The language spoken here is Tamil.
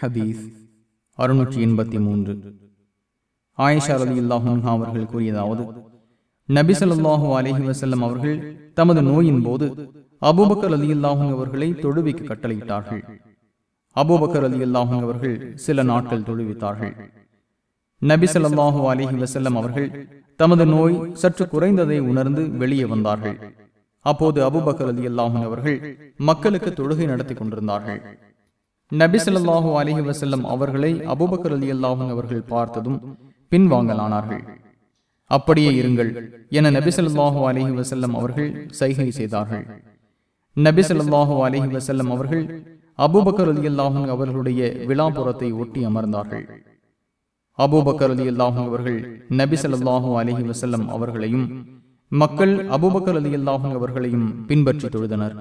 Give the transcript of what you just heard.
ஹதீஸ் அறுநூற்றி எண்பத்தி மூன்று. ஆயிஷா அலி அல்லாஹும் அவர்கள் கூறியதாவது நபி ஸல்லல்லாஹு அலைஹி வஸல்லம் அவர்கள் தமது நோயின் போது அபூபக்கர் அலி அல்லாஹும் அவர்களை தொழுவிக்கு கட்டளையிட்டார்கள். அபூபக்கர் அலி அல்லாஹும் அவர்கள் சில நாட்கள் தொழுவித்தார்கள். நபி ஸல்லல்லாஹு அலைஹி வஸல்லம் அவர்கள் தமது நோய் சற்று குறைந்ததை உணர்ந்து வெளியே வந்தார்கள். அப்போது அபுபக்கர் அலி அல்லாஹும் அவர்கள் மக்களுக்கு தொழுகை நடத்தி கொண்டிருந்தார்கள். நபி ஸல்லல்லாஹு அலைஹி வஸல்லம் அவர்களை அபுபக்கர் அலி அல்லாஹும் அவர்கள் பார்த்ததும் பின்வாங்கலானார்கள். அப்படியே இருங்கள் என நபி ஸல்லல்லாஹு அலைஹி வஸல்லம் அவர்கள் சைகை செய்தார்கள். நபி ஸல்லல்லாஹு அலைஹி வஸல்லம் அவர்கள் அபுபக்கர் அலி அல்லாஹும் அவர்களுடைய விழாபுரத்தை ஒட்டி அமர்ந்தார்கள். அபுபக்கர் அலி அல்லாஹும் அவர்கள் நபி ஸல்லல்லாஹு அலைஹி வஸல்லம் அவர்களையும் மக்கள் அபுபக்கர் அலி அல்லாஹும் அவர்களையும் பின்பற்றி தொழுதனர்.